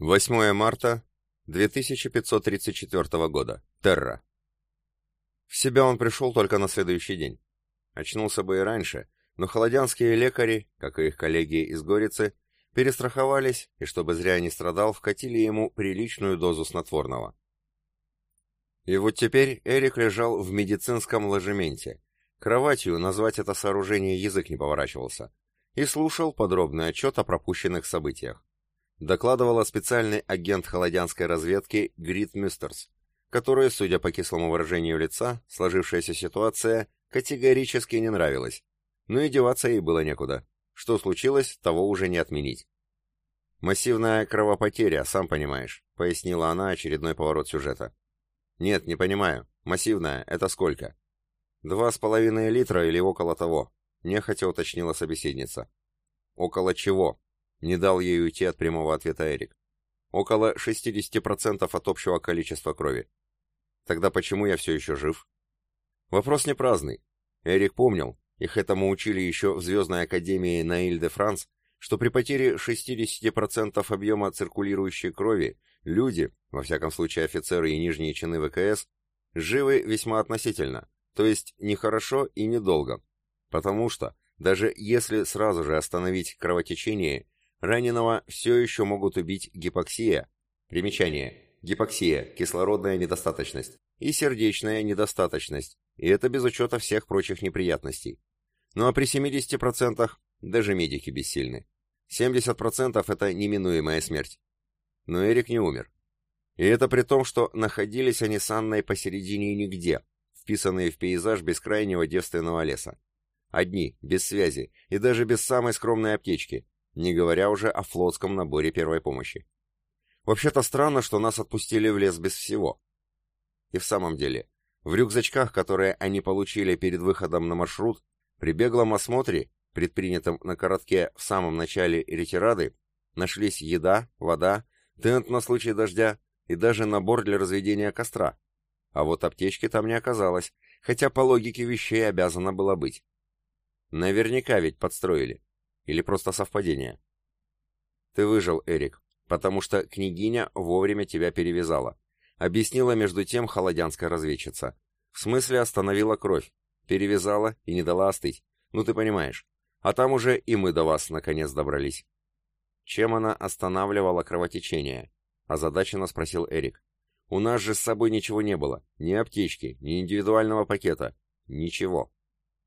8 марта 2534 года. Терра. В себя он пришел только на следующий день. Очнулся бы и раньше, но холодянские лекари, как и их коллеги из Горицы, перестраховались и, чтобы зря не страдал, вкатили ему приличную дозу снотворного. И вот теперь Эрик лежал в медицинском ложементе. Кроватью назвать это сооружение язык не поворачивался. И слушал подробный отчет о пропущенных событиях докладывала специальный агент холодянской разведки Грит Мюстерс, которой, судя по кислому выражению лица, сложившаяся ситуация категорически не нравилась. Но и деваться ей было некуда. Что случилось, того уже не отменить. «Массивная кровопотеря, сам понимаешь», — пояснила она очередной поворот сюжета. «Нет, не понимаю. Массивная — это сколько?» «Два с половиной литра или около того», — нехотя уточнила собеседница. «Около чего?» Не дал ей уйти от прямого ответа Эрик. Около 60% от общего количества крови. Тогда почему я все еще жив? Вопрос не праздный. Эрик помнил, их этому учили еще в Звездной Академии на Иль-де-Франс, что при потере 60% объема циркулирующей крови люди, во всяком случае офицеры и нижние чины ВКС, живы весьма относительно, то есть не хорошо и недолго, потому что даже если сразу же остановить кровотечение Раненого все еще могут убить гипоксия. Примечание. Гипоксия – кислородная недостаточность. И сердечная недостаточность. И это без учета всех прочих неприятностей. Ну а при 70% даже медики бессильны. 70% это неминуемая смерть. Но Эрик не умер. И это при том, что находились они с Анной посередине нигде, вписанные в пейзаж бескрайнего девственного леса. Одни, без связи и даже без самой скромной аптечки, не говоря уже о флотском наборе первой помощи. Вообще-то странно, что нас отпустили в лес без всего. И в самом деле, в рюкзачках, которые они получили перед выходом на маршрут, при беглом осмотре, предпринятом на коротке в самом начале ретирады, нашлись еда, вода, тент на случай дождя и даже набор для разведения костра. А вот аптечки там не оказалось, хотя по логике вещей обязано было быть. Наверняка ведь подстроили. Или просто совпадение? Ты выжил, Эрик, потому что княгиня вовремя тебя перевязала. Объяснила между тем холодянская разведчица. В смысле остановила кровь, перевязала и не дала остыть. Ну ты понимаешь. А там уже и мы до вас наконец добрались. Чем она останавливала кровотечение? Озадаченно спросил Эрик. У нас же с собой ничего не было. Ни аптечки, ни индивидуального пакета. Ничего.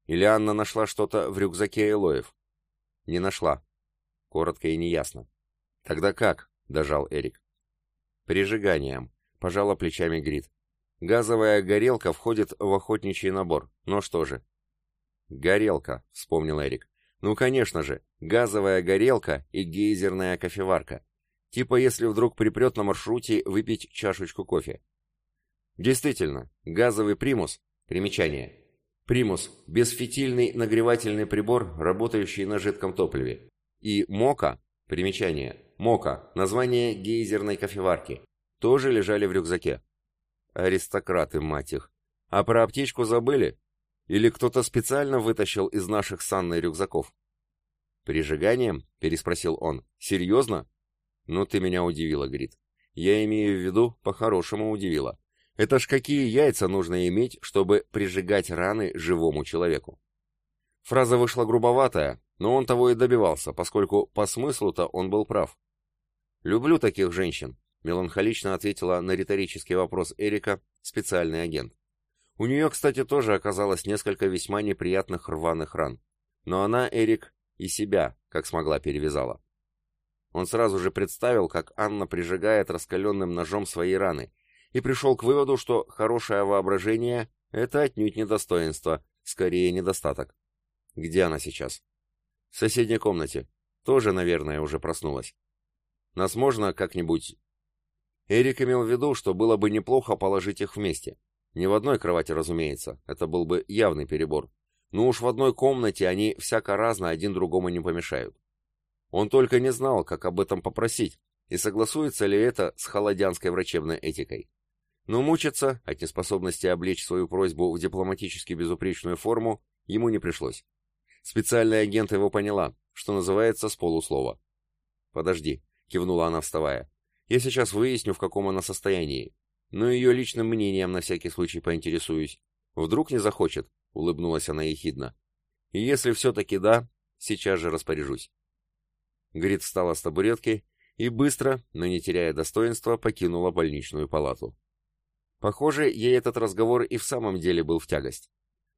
Или Анна нашла что-то в рюкзаке Элоев. Не нашла. Коротко и неясно. Тогда как? Дожал Эрик. Прижиганием. Пожала плечами Грит. Газовая горелка входит в охотничий набор. Ну что же? Горелка, вспомнил Эрик. Ну, конечно же, газовая горелка и гейзерная кофеварка. Типа если вдруг припрет на маршруте выпить чашечку кофе. Действительно, газовый примус, примечание, Примус – бесфитильный нагревательный прибор, работающий на жидком топливе. И МОКа – примечание. МОКа – название гейзерной кофеварки. Тоже лежали в рюкзаке. Аристократы, мать их. А про аптечку забыли? Или кто-то специально вытащил из наших с Анной рюкзаков? «Прижиганием?» – переспросил он. «Серьезно?» «Ну, ты меня удивила, Грит. Я имею в виду, по-хорошему удивила. Это ж какие яйца нужно иметь, чтобы прижигать раны живому человеку? Фраза вышла грубоватая, но он того и добивался, поскольку по смыслу-то он был прав. «Люблю таких женщин», — меланхолично ответила на риторический вопрос Эрика специальный агент. У нее, кстати, тоже оказалось несколько весьма неприятных рваных ран. Но она, Эрик, и себя, как смогла, перевязала. Он сразу же представил, как Анна прижигает раскаленным ножом свои раны, и пришел к выводу, что хорошее воображение — это отнюдь не достоинство, скорее недостаток. Где она сейчас? В соседней комнате. Тоже, наверное, уже проснулась. Нас можно как-нибудь... Эрик имел в виду, что было бы неплохо положить их вместе. Не в одной кровати, разумеется, это был бы явный перебор. Но уж в одной комнате они всяко разно один другому не помешают. Он только не знал, как об этом попросить, и согласуется ли это с холодянской врачебной этикой. Но мучиться от неспособности облечь свою просьбу в дипломатически безупречную форму ему не пришлось. Специальный агент его поняла, что называется с полуслова. «Подожди», — кивнула она, вставая. Я сейчас выясню, в каком она состоянии. Но ее личным мнением на всякий случай поинтересуюсь. Вдруг не захочет, — улыбнулась она ехидно. И если все-таки да, сейчас же распоряжусь. Грит встала с табуретки и быстро, но не теряя достоинства, покинула больничную палату. Похоже, ей этот разговор и в самом деле был в тягость.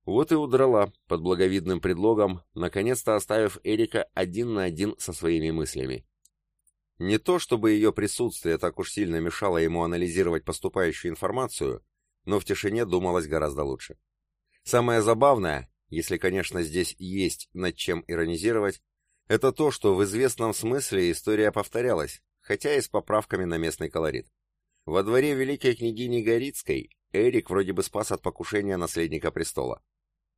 Вот и удрала, под благовидным предлогом, наконец-то оставив Эрика один на один со своими мыслями. Не то, чтобы ее присутствие так уж сильно мешало ему анализировать поступающую информацию, но в тишине думалось гораздо лучше. Самое забавное, если, конечно, здесь есть над чем иронизировать, это то, что в известном смысле история повторялась, хотя и с поправками на местный колорит. Во дворе великой княгини Горицкой Эрик вроде бы спас от покушения наследника престола.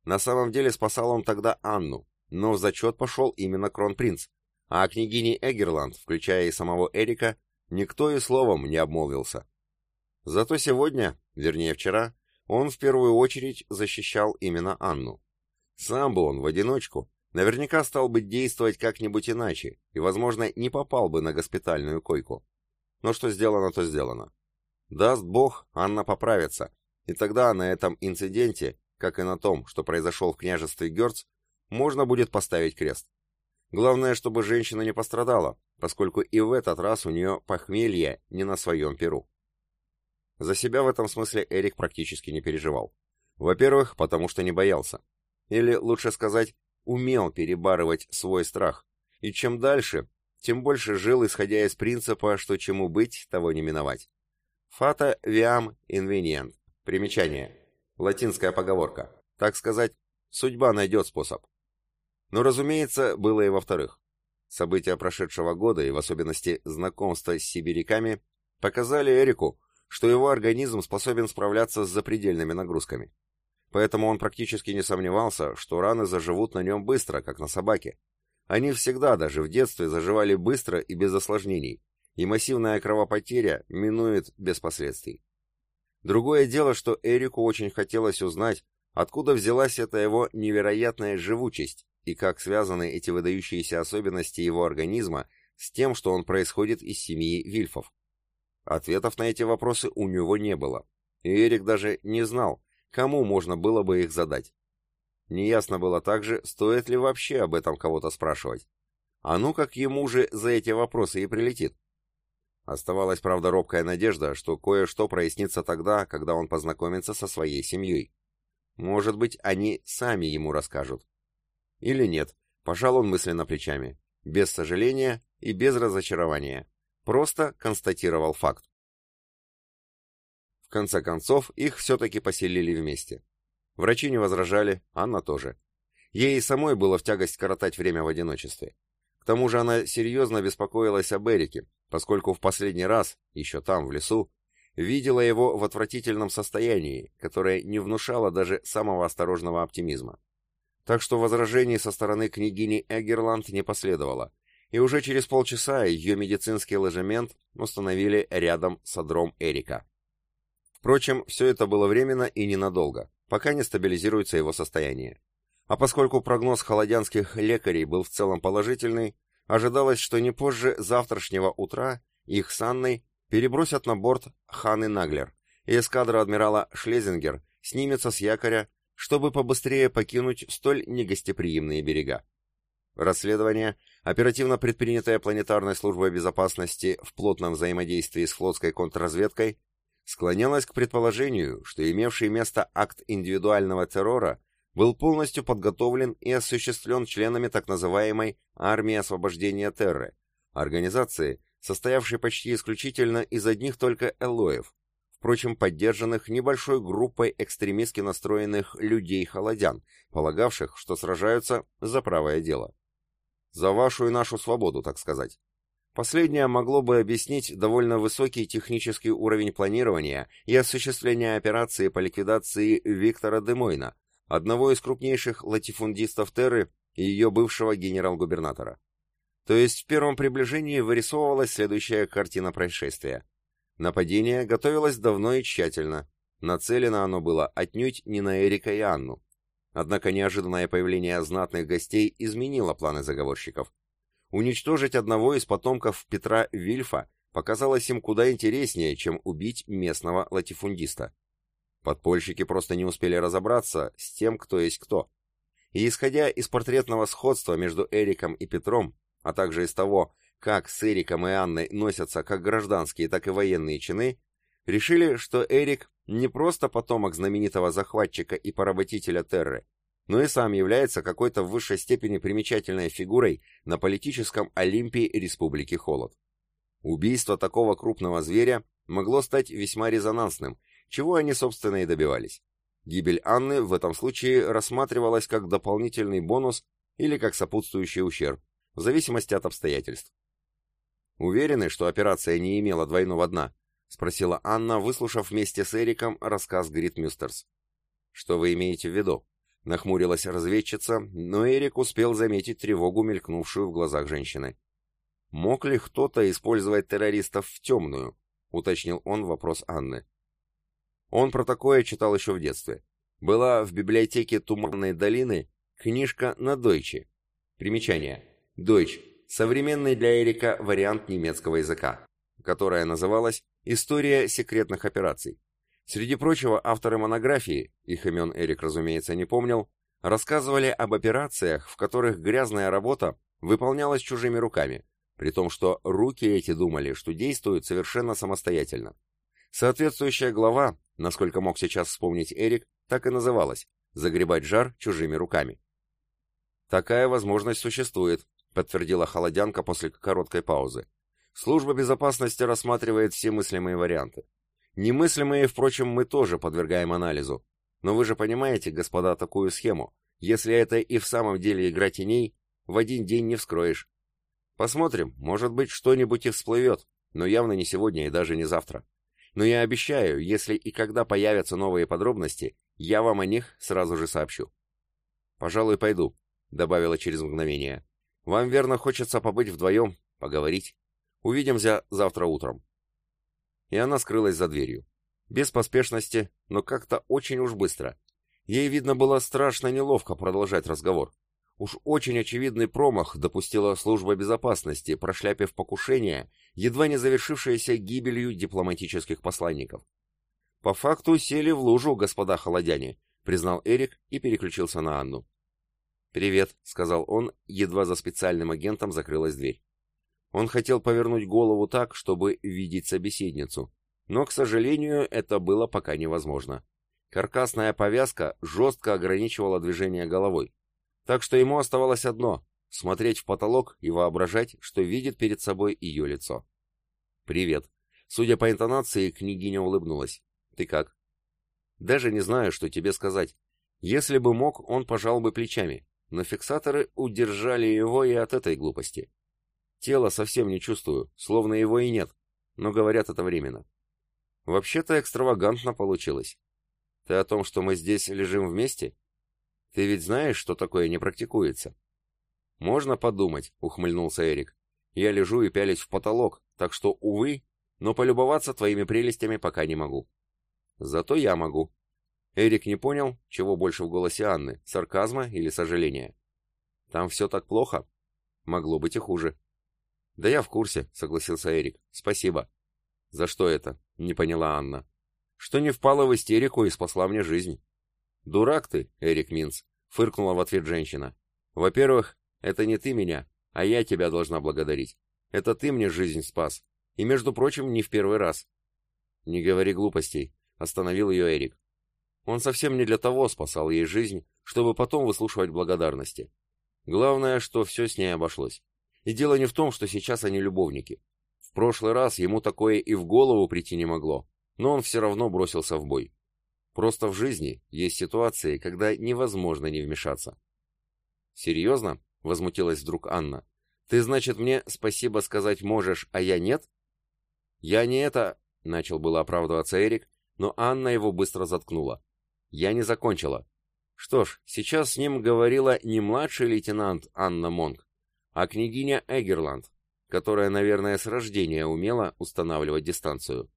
На самом деле спасал он тогда Анну, но в зачет пошел именно кронпринц, а о княгине Эгерланд, включая и самого Эрика, никто и словом не обмолвился. Зато сегодня, вернее вчера, он в первую очередь защищал именно Анну. Сам бы он в одиночку наверняка стал бы действовать как-нибудь иначе и, возможно, не попал бы на госпитальную койку. Но что сделано, то сделано. Даст Бог, Анна поправится, и тогда на этом инциденте, как и на том, что произошел в княжестве Герц, можно будет поставить крест. Главное, чтобы женщина не пострадала, поскольку и в этот раз у нее похмелье не на своем перу. За себя в этом смысле Эрик практически не переживал. Во-первых, потому что не боялся. Или, лучше сказать, умел перебарывать свой страх. И чем дальше, тем больше жил, исходя из принципа, что чему быть, того не миновать. Фата viam invenient. Примечание. Латинская поговорка. Так сказать, судьба найдет способ. Но, разумеется, было и во-вторых. События прошедшего года, и в особенности знакомство с сибиряками, показали Эрику, что его организм способен справляться с запредельными нагрузками. Поэтому он практически не сомневался, что раны заживут на нем быстро, как на собаке. Они всегда, даже в детстве, заживали быстро и без осложнений, и массивная кровопотеря минует без последствий. Другое дело, что Эрику очень хотелось узнать, откуда взялась эта его невероятная живучесть, и как связаны эти выдающиеся особенности его организма с тем, что он происходит из семьи Вильфов. Ответов на эти вопросы у него не было, и Эрик даже не знал, кому можно было бы их задать. Неясно было также, стоит ли вообще об этом кого-то спрашивать. А ну как ему же за эти вопросы и прилетит. Оставалась, правда, робкая надежда, что кое-что прояснится тогда, когда он познакомится со своей семьей. Может быть, они сами ему расскажут. Или нет, пожал он мысленно плечами, без сожаления и без разочарования. Просто констатировал факт. В конце концов, их все-таки поселили вместе. Врачи не возражали, Анна тоже. Ей самой было в тягость коротать время в одиночестве. К тому же она серьезно беспокоилась об Эрике, поскольку в последний раз, еще там, в лесу, видела его в отвратительном состоянии, которое не внушало даже самого осторожного оптимизма. Так что возражений со стороны княгини Эгерланд не последовало, и уже через полчаса ее медицинский ложемент установили рядом с одром Эрика. Впрочем, все это было временно и ненадолго, пока не стабилизируется его состояние. А поскольку прогноз холодянских лекарей был в целом положительный, ожидалось, что не позже завтрашнего утра их с Анной перебросят на борт Ханы Наглер, и эскадра адмирала Шлезингер снимется с якоря, чтобы побыстрее покинуть столь негостеприимные берега. Расследование, оперативно предпринятое планетарной службой безопасности в плотном взаимодействии с флотской контрразведкой, склонялось к предположению, что имевший место акт индивидуального террора был полностью подготовлен и осуществлен членами так называемой «Армии освобождения Терры», организации, состоявшей почти исключительно из одних только элоев, впрочем, поддержанных небольшой группой экстремистски настроенных людей-холодян, полагавших, что сражаются за правое дело. За вашу и нашу свободу, так сказать. Последнее могло бы объяснить довольно высокий технический уровень планирования и осуществления операции по ликвидации Виктора Демойна, одного из крупнейших латифундистов Терры и ее бывшего генерал-губернатора. То есть в первом приближении вырисовывалась следующая картина происшествия. Нападение готовилось давно и тщательно. Нацелено оно было отнюдь не на Эрика и Анну. Однако неожиданное появление знатных гостей изменило планы заговорщиков. Уничтожить одного из потомков Петра Вильфа показалось им куда интереснее, чем убить местного латифундиста. Подпольщики просто не успели разобраться с тем, кто есть кто. И исходя из портретного сходства между Эриком и Петром, а также из того, как с Эриком и Анной носятся как гражданские, так и военные чины, решили, что Эрик не просто потомок знаменитого захватчика и поработителя Терры, но и сам является какой-то в высшей степени примечательной фигурой на политическом Олимпии Республики Холод. Убийство такого крупного зверя могло стать весьма резонансным чего они, собственно, и добивались. Гибель Анны в этом случае рассматривалась как дополнительный бонус или как сопутствующий ущерб, в зависимости от обстоятельств. «Уверены, что операция не имела двойного дна?» — спросила Анна, выслушав вместе с Эриком рассказ Грит Мюстерс. «Что вы имеете в виду?» — нахмурилась разведчица, но Эрик успел заметить тревогу, мелькнувшую в глазах женщины. «Мог ли кто-то использовать террористов в темную?» — уточнил он вопрос Анны. Он про такое читал еще в детстве. Была в библиотеке Туманной долины книжка на дойче. Примечание. Дойч – современный для Эрика вариант немецкого языка, которая называлась «История секретных операций». Среди прочего, авторы монографии, их имен Эрик, разумеется, не помнил, рассказывали об операциях, в которых грязная работа выполнялась чужими руками, при том, что руки эти думали, что действуют совершенно самостоятельно. Соответствующая глава насколько мог сейчас вспомнить Эрик, так и называлась «загребать жар чужими руками». «Такая возможность существует», — подтвердила Холодянка после короткой паузы. «Служба безопасности рассматривает все мыслимые варианты. Немыслимые, впрочем, мы тоже подвергаем анализу. Но вы же понимаете, господа, такую схему. Если это и в самом деле игра теней, в один день не вскроешь. Посмотрим, может быть, что-нибудь и всплывет, но явно не сегодня и даже не завтра. Но я обещаю, если и когда появятся новые подробности, я вам о них сразу же сообщу. «Пожалуй, пойду», — добавила через мгновение. «Вам, верно, хочется побыть вдвоем, поговорить. Увидимся завтра утром». И она скрылась за дверью. Без поспешности, но как-то очень уж быстро. Ей, видно, было страшно неловко продолжать разговор. Уж очень очевидный промах допустила служба безопасности, прошляпив покушение, едва не завершившееся гибелью дипломатических посланников. «По факту сели в лужу, господа холодяне», — признал Эрик и переключился на Анну. «Привет», — сказал он, едва за специальным агентом закрылась дверь. Он хотел повернуть голову так, чтобы видеть собеседницу, но, к сожалению, это было пока невозможно. Каркасная повязка жестко ограничивала движение головой, так что ему оставалось одно — смотреть в потолок и воображать, что видит перед собой ее лицо. «Привет». Судя по интонации, княгиня улыбнулась. «Ты как?» «Даже не знаю, что тебе сказать. Если бы мог, он пожал бы плечами, но фиксаторы удержали его и от этой глупости. Тело совсем не чувствую, словно его и нет, но говорят это временно. Вообще-то экстравагантно получилось. Ты о том, что мы здесь лежим вместе? Ты ведь знаешь, что такое не практикуется?» «Можно подумать», — ухмыльнулся Эрик. «Я лежу и пялюсь в потолок, так что, увы, но полюбоваться твоими прелестями пока не могу». «Зато я могу». Эрик не понял, чего больше в голосе Анны, сарказма или сожаления. «Там все так плохо?» «Могло быть и хуже». «Да я в курсе», — согласился Эрик. «Спасибо». «За что это?» — не поняла Анна. «Что не впала в истерику и спасла мне жизнь». «Дурак ты, Эрик Минц», — фыркнула в ответ женщина. «Во-первых, это не ты меня, а я тебя должна благодарить. Это ты мне жизнь спас. И, между прочим, не в первый раз». «Не говори глупостей», — остановил ее Эрик. Он совсем не для того спасал ей жизнь, чтобы потом выслушивать благодарности. Главное, что все с ней обошлось. И дело не в том, что сейчас они любовники. В прошлый раз ему такое и в голову прийти не могло, но он все равно бросился в бой. Просто в жизни есть ситуации, когда невозможно не вмешаться. «Серьезно?» — возмутилась вдруг Анна. «Ты, значит, мне спасибо сказать можешь, а я нет?» «Я не это...» — начал было оправдываться Эрик, но Анна его быстро заткнула. «Я не закончила. Что ж, сейчас с ним говорила не младший лейтенант Анна Монг, а княгиня Эгерланд, которая, наверное, с рождения умела устанавливать дистанцию.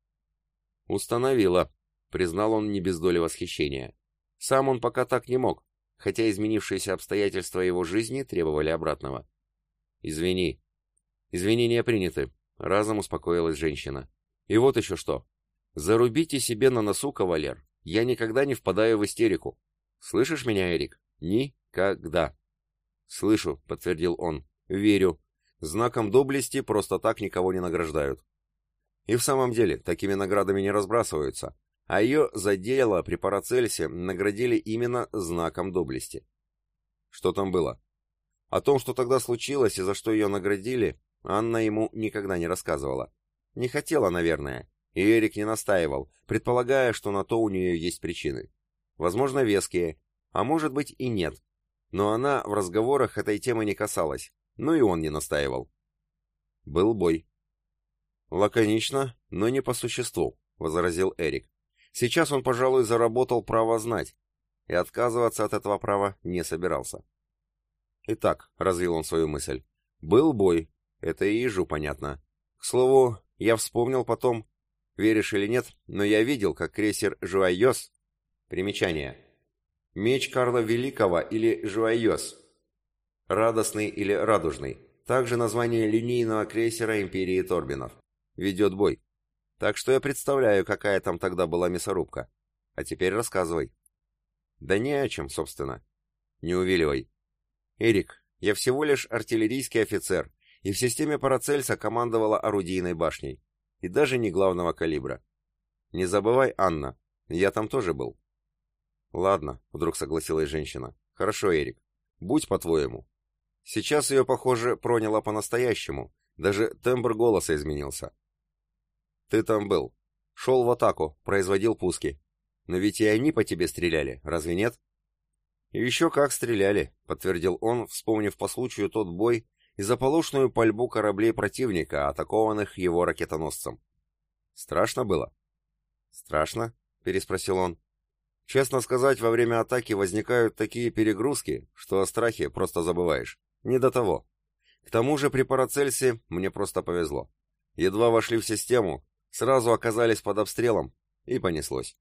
«Установила», признал он не без доли восхищения. Сам он пока так не мог, хотя изменившиеся обстоятельства его жизни требовали обратного. «Извини». «Извинения приняты», разом успокоилась женщина. И вот еще что. Зарубите себе на носу, кавалер. Я никогда не впадаю в истерику. Слышишь меня, Эрик? Никогда. Слышу, подтвердил он. Верю. Знаком доблести просто так никого не награждают. И в самом деле, такими наградами не разбрасываются. А ее за дело при Парацельсе наградили именно знаком доблести. Что там было? О том, что тогда случилось и за что ее наградили, Анна ему никогда не рассказывала. Не хотела, наверное, и Эрик не настаивал, предполагая, что на то у нее есть причины. Возможно, веские, а может быть и нет. Но она в разговорах этой темы не касалась, ну и он не настаивал. Был бой. «Лаконично, но не по существу», — возразил Эрик. «Сейчас он, пожалуй, заработал право знать, и отказываться от этого права не собирался». «Итак», — развил он свою мысль, — «был бой, это и ежу понятно. К слову, я вспомнил потом, веришь или нет, но я видел, как крейсер «Жуайос» Примечание. Меч Карла Великого или «Жуайос» Радостный или Радужный. Также название линейного крейсера Империи Торбинов ведет бой. Так что я представляю, какая там тогда была мясорубка. А теперь рассказывай. Да не о чем, собственно. Не увиливай. Эрик, я всего лишь артиллерийский офицер, и в системе Парацельса командовала орудийной башней. И даже не главного калибра. Не забывай, Анна, я там тоже был. Ладно, вдруг согласилась женщина. Хорошо, Эрик. Будь по-твоему. Сейчас ее, похоже, проняло по-настоящему. Даже тембр голоса изменился. Ты там был. Шел в атаку, производил пуски. Но ведь и они по тебе стреляли, разве нет? еще как стреляли, подтвердил он, вспомнив по случаю тот бой и заполошную пальбу кораблей противника, атакованных его ракетоносцем. Страшно было? Страшно? переспросил он. Честно сказать, во время атаки возникают такие перегрузки, что о страхе просто забываешь. Не до того. К тому же при Парацельсе мне просто повезло. Едва вошли в систему, Сразу оказались под обстрелом, и понеслось.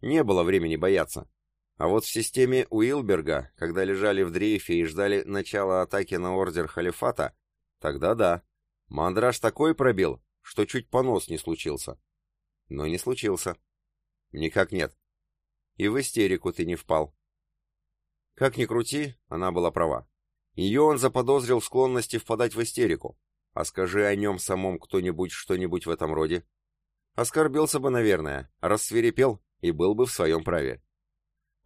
Не было времени бояться. А вот в системе Уилберга, когда лежали в дрейфе и ждали начала атаки на ордер халифата, тогда да. Мандраж такой пробил, что чуть понос не случился. Но не случился. Никак нет. И в истерику ты не впал. Как ни крути, она была права. Ее он заподозрил в склонности впадать в истерику. А скажи о нем самом кто-нибудь что-нибудь в этом роде, Оскорбился бы, наверное, рассверепел и был бы в своем праве.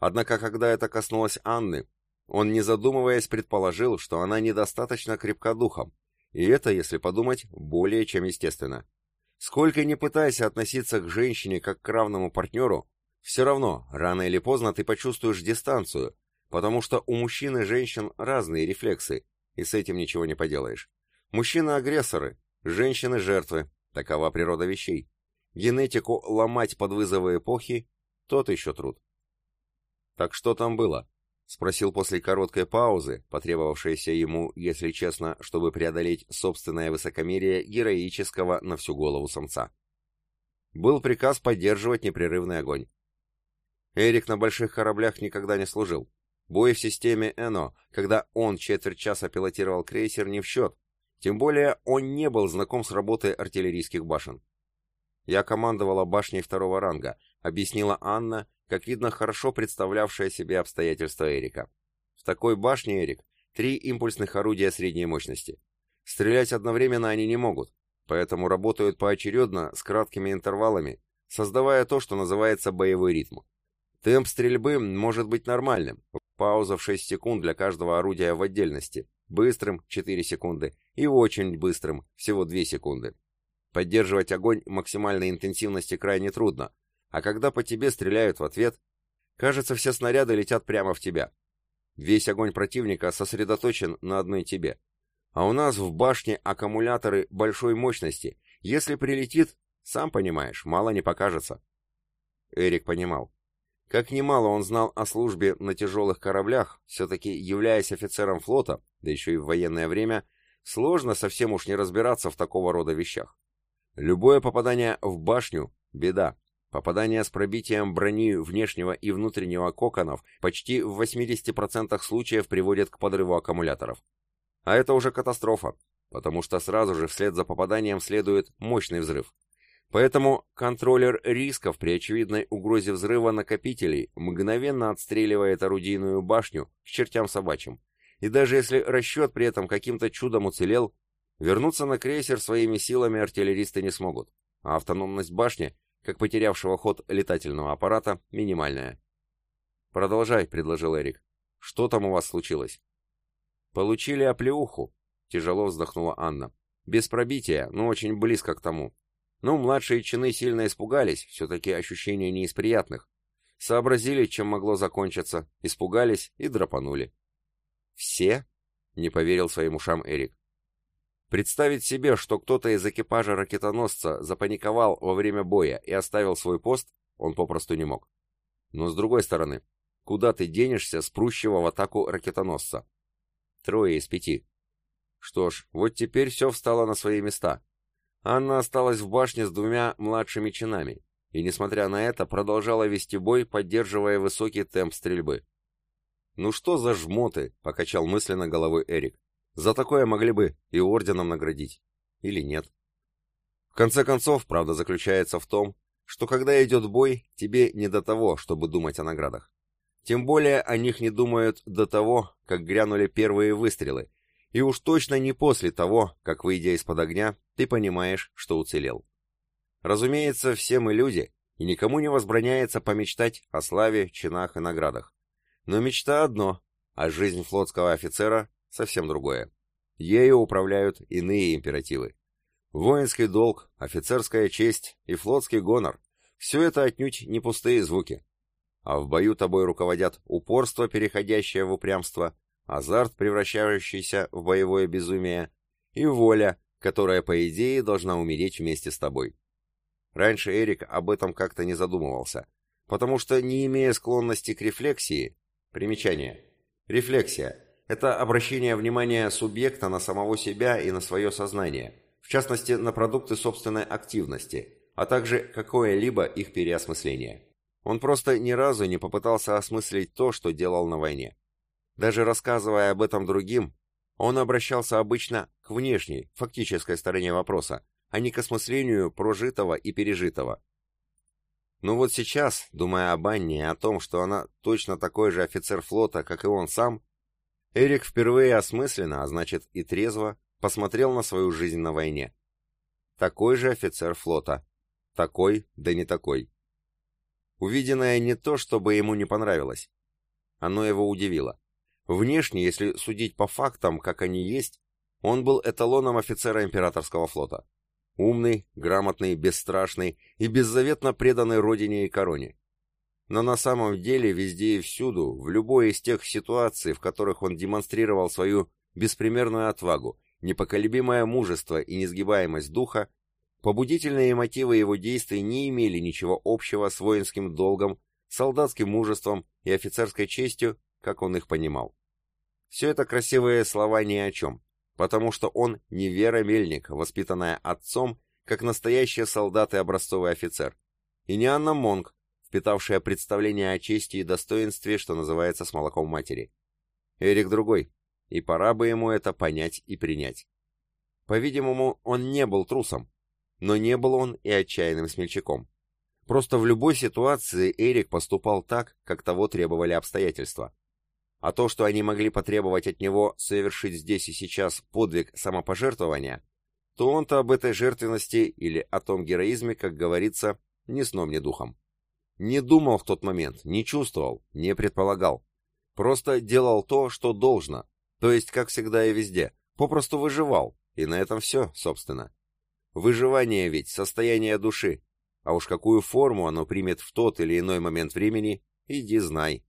Однако, когда это коснулось Анны, он, не задумываясь, предположил, что она недостаточно крепка духом, и это, если подумать, более чем естественно. Сколько ни пытайся относиться к женщине как к равному партнеру, все равно, рано или поздно ты почувствуешь дистанцию, потому что у мужчин и женщин разные рефлексы, и с этим ничего не поделаешь. Мужчины — агрессоры, женщины — жертвы, такова природа вещей. Генетику ломать под вызовы эпохи — тот еще труд. «Так что там было?» — спросил после короткой паузы, потребовавшейся ему, если честно, чтобы преодолеть собственное высокомерие героического на всю голову самца. Был приказ поддерживать непрерывный огонь. Эрик на больших кораблях никогда не служил. Бой в системе Эно, когда он четверть часа пилотировал крейсер, не в счет. Тем более он не был знаком с работой артиллерийских башен. Я командовала башней второго ранга, объяснила Анна, как видно, хорошо представлявшая себе обстоятельства Эрика. В такой башне, Эрик, три импульсных орудия средней мощности. Стрелять одновременно они не могут, поэтому работают поочередно с краткими интервалами, создавая то, что называется боевой ритм. Темп стрельбы может быть нормальным, пауза в 6 секунд для каждого орудия в отдельности, быстрым 4 секунды и очень быстрым всего 2 секунды. Поддерживать огонь максимальной интенсивности крайне трудно, а когда по тебе стреляют в ответ, кажется, все снаряды летят прямо в тебя. Весь огонь противника сосредоточен на одной тебе. А у нас в башне аккумуляторы большой мощности. Если прилетит, сам понимаешь, мало не покажется. Эрик понимал. Как немало он знал о службе на тяжелых кораблях, все-таки являясь офицером флота, да еще и в военное время, сложно совсем уж не разбираться в такого рода вещах. Любое попадание в башню – беда. Попадание с пробитием брони внешнего и внутреннего коконов почти в 80% случаев приводит к подрыву аккумуляторов. А это уже катастрофа. потому что сразу же вслед за попаданием следует мощный взрыв. Поэтому контроллер рисков при очевидной угрозе взрыва накопителей мгновенно отстреливает орудийную башню к чертям собачьим. И даже если расчет при этом каким-то чудом уцелел, вернуться на крейсер своими силами артиллеристы не смогут, а автономность башни, как потерявшего ход летательного аппарата, минимальная. «Продолжай», — предложил Эрик. «Что там у вас случилось?» «Получили оплеуху», — тяжело вздохнула Анна. «Без пробития, но очень близко к тому. Ну, младшие чины сильно испугались, все-таки ощущения не из приятных. Сообразили, чем могло закончиться, испугались и драпанули. «Все?» — не поверил своим ушам Эрик. Представить себе, что кто-то из экипажа ракетоносца запаниковал во время боя и оставил свой пост, он попросту не мог. Но с другой стороны, куда ты денешься с прущего в атаку ракетоносца? Трое из пяти. Что ж, вот теперь все встало на свои места. Анна осталась в башне с двумя младшими чинами, и, несмотря на это, продолжала вести бой, поддерживая высокий темп стрельбы. «Ну что за жмоты?» — покачал мысленно головой Эрик. «За такое могли бы и орденом наградить. Или нет?» В конце концов, правда заключается в том, что когда идет бой, тебе не до того, чтобы думать о наградах. Тем более о них не думают до того, как грянули первые выстрелы, и уж точно не после того, как, выйдя из-под огня, ты понимаешь, что уцелел. Разумеется, все мы люди, и никому не возбраняется помечтать о славе, чинах и наградах. Но мечта одно, а жизнь флотского офицера совсем другое. Ею управляют иные императивы. Воинский долг, офицерская честь и флотский гонор – все это отнюдь не пустые звуки. А в бою тобой руководят упорство, переходящее в упрямство, азарт, превращающийся в боевое безумие, и воля, которая, по идее, должна умереть вместе с тобой. Раньше Эрик об этом как-то не задумывался, потому что, не имея склонности к рефлексии, примечание, рефлексия – это обращение внимания субъекта на самого себя и на свое сознание, в частности, на продукты собственной активности, а также какое-либо их переосмысление. Он просто ни разу не попытался осмыслить то, что делал на войне. Даже рассказывая об этом другим, он обращался обычно к внешней, фактической стороне вопроса, а не к осмыслению прожитого и пережитого. Но вот сейчас, думая об Анне и о том, что она точно такой же офицер флота, как и он сам, Эрик впервые осмысленно, а значит и трезво, посмотрел на свою жизнь на войне. Такой же офицер флота. Такой, да не такой. Увиденное не то, чтобы ему не понравилось. Оно его удивило. Внешне, если судить по фактам, как они есть, он был эталоном офицера императорского флота. Умный, грамотный, бесстрашный и беззаветно преданный родине и короне. Но на самом деле везде и всюду, в любой из тех ситуаций, в которых он демонстрировал свою беспримерную отвагу, непоколебимое мужество и несгибаемость духа, побудительные мотивы его действий не имели ничего общего с воинским долгом, солдатским мужеством и офицерской честью, как он их понимал. Все это красивые слова ни о чем, потому что он не Вера Мельник, воспитанная отцом, как настоящий солдат и образцовый офицер, и не Анна Монг, впитавшая представление о чести и достоинстве, что называется, с молоком матери. Эрик другой, и пора бы ему это понять и принять. По-видимому, он не был трусом, но не был он и отчаянным смельчаком. Просто в любой ситуации Эрик поступал так, как того требовали обстоятельства а то, что они могли потребовать от него совершить здесь и сейчас подвиг самопожертвования, то он-то об этой жертвенности или о том героизме, как говорится, ни сном, ни духом. Не думал в тот момент, не чувствовал, не предполагал. Просто делал то, что должно, то есть, как всегда и везде, попросту выживал, и на этом все, собственно. Выживание ведь состояние души, а уж какую форму оно примет в тот или иной момент времени, иди знай.